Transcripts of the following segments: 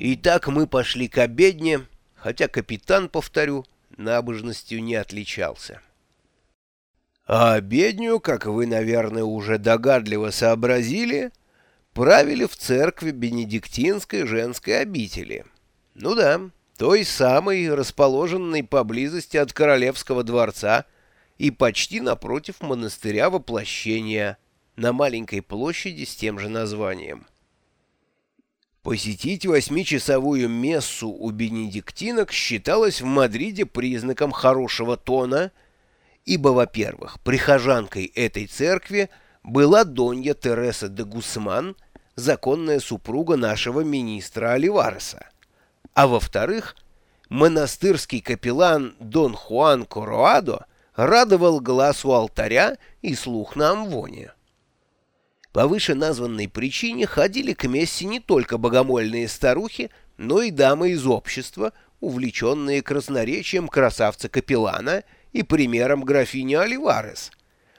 Итак, мы пошли к обедне, хотя капитан, повторю, набожностью не отличался. А обедню, как вы, наверное, уже догадливо сообразили, правили в церкви Бенедиктинской женской обители. Ну да, той самой, расположенной поблизости от Королевского дворца и почти напротив монастыря воплощения на маленькой площади с тем же названием. Посетить восьмичасовую мессу у бенедиктинок считалось в Мадриде признаком хорошего тона, ибо, во-первых, прихожанкой этой церкви была Донья Тереса де Гусман, законная супруга нашего министра Оливареса, а во-вторых, монастырский капеллан Дон Хуан Короадо радовал глаз у алтаря и слух на амвоне. По вышеназванной причине ходили к мессе не только богомольные старухи, но и дамы из общества, увлеченные красноречием красавца-капеллана и примером графини Оливарес,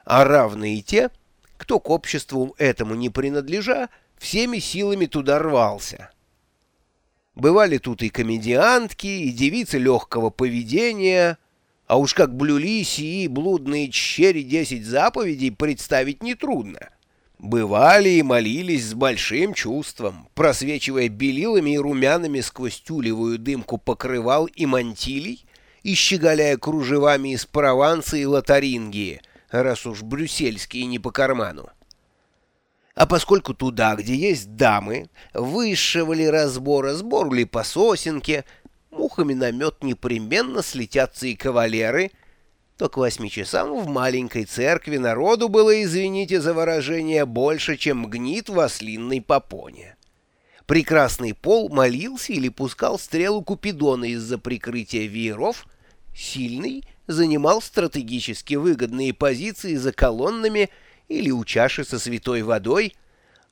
а равные те, кто к обществу этому не принадлежа, всеми силами туда рвался. Бывали тут и комедиантки, и девицы легкого поведения, а уж как блюли сии блудные черри десять заповедей представить нетрудно. Бывали и молились с большим чувством, просвечивая белилами и румянами сквозь тюлевую дымку покрывал и мантилей, и щеголяя кружевами из Прованса и Лотарингии, раз уж брюссельские не по карману. А поскольку туда, где есть дамы, высшего ли разбора, сбор ли по сосенке, мухами на мед непременно слетятся и кавалеры — то к восьми часам в маленькой церкви народу было, извините за выражение, больше, чем гнит в ослинной попоне. Прекрасный пол молился или пускал стрелу Купидона из-за прикрытия вееров, сильный занимал стратегически выгодные позиции за колоннами или у чаши со святой водой,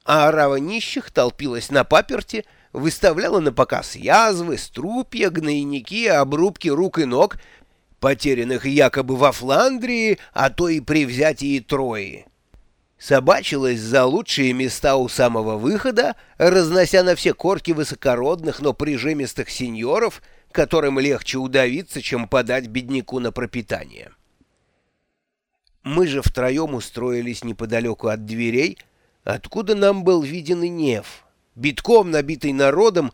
а орава нищих толпилась на паперте, выставляла на показ язвы, струпья, гнойники, обрубки рук и ног — потерянных якобы во Фландрии, а то и при взятии Трои. Собачилась за лучшие места у самого выхода, разнося на все корки высокородных, но прижимистых сеньоров, которым легче удавиться, чем подать бедняку на пропитание. Мы же втроем устроились неподалеку от дверей, откуда нам был виден и неф, битком набитый народом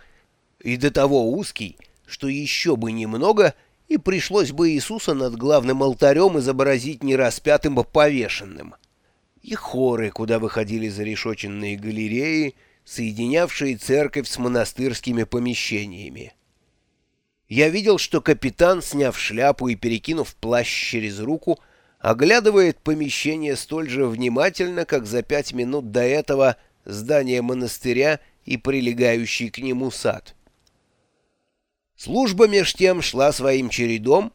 и до того узкий, что еще бы немного — и пришлось бы Иисуса над главным алтарем изобразить не распятым, а повешенным. И хоры, куда выходили зарешоченные галереи, соединявшие церковь с монастырскими помещениями. Я видел, что капитан, сняв шляпу и перекинув плащ через руку, оглядывает помещение столь же внимательно, как за пять минут до этого здание монастыря и прилегающий к нему сад. Служба меж тем шла своим чередом,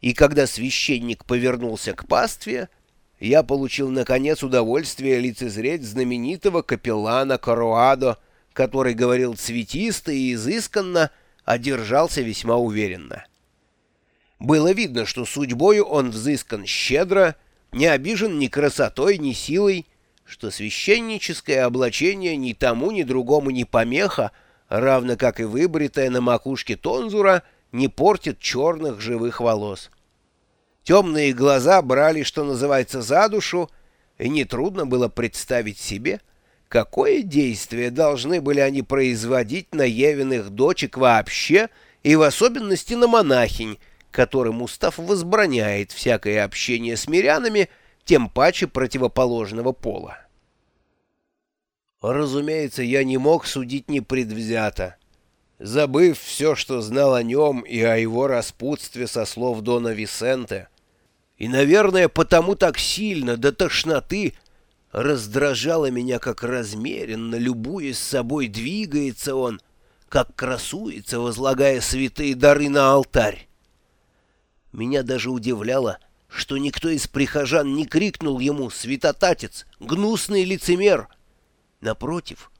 и когда священник повернулся к пастве, я получил, наконец, удовольствие лицезреть знаменитого капеллана Каруадо, который говорил цветисто и изысканно, а держался весьма уверенно. Было видно, что судьбою он взыскан щедро, не обижен ни красотой, ни силой, что священническое облачение ни тому, ни другому не помеха, равно как и выбритая на макушке тонзура, не портит черных живых волос. Темные глаза брали, что называется, за душу, и нетрудно было представить себе, какое действие должны были они производить на Евиных дочек вообще и в особенности на монахинь, которым устав возбраняет всякое общение с мирянами, тем паче противоположного пола. Разумеется, я не мог судить непредвзято. Забыв все, что знал о нем и о его распутстве со слов Дона Висенте, и, наверное, потому так сильно, до тошноты, раздражало меня, как размеренно, любуясь собой, двигается он, как красуется, возлагая святые дары на алтарь. Меня даже удивляло, что никто из прихожан не крикнул ему «Святотатец! Гнусный лицемер!» Напротив,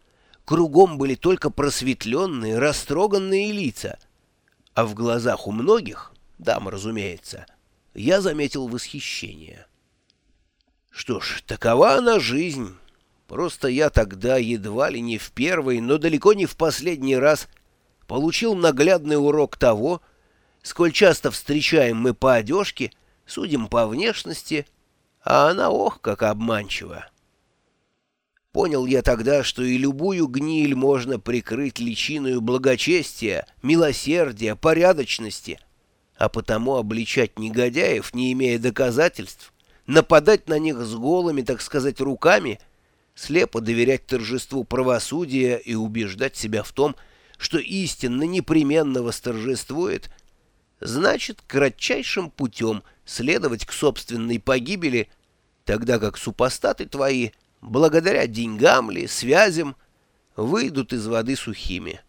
кругом были только просветленные, растроганные лица, а в глазах у многих, дам, разумеется, я заметил восхищение. Что ж, такова она жизнь. Просто я тогда едва ли не в первый, но далеко не в последний раз получил наглядный урок того, сколь часто встречаем мы по одежке, судим по внешности, а она ох, как обманчива. Понял я тогда, что и любую гниль можно прикрыть личиною благочестия, милосердия, порядочности, а потому обличать негодяев, не имея доказательств, нападать на них с голыми, так сказать, руками, слепо доверять торжеству правосудия и убеждать себя в том, что истинно непременно восторжествует, значит кратчайшим путем следовать к собственной погибели, тогда как супостаты твои — благодаря деньгам ли, связям, выйдут из воды сухими.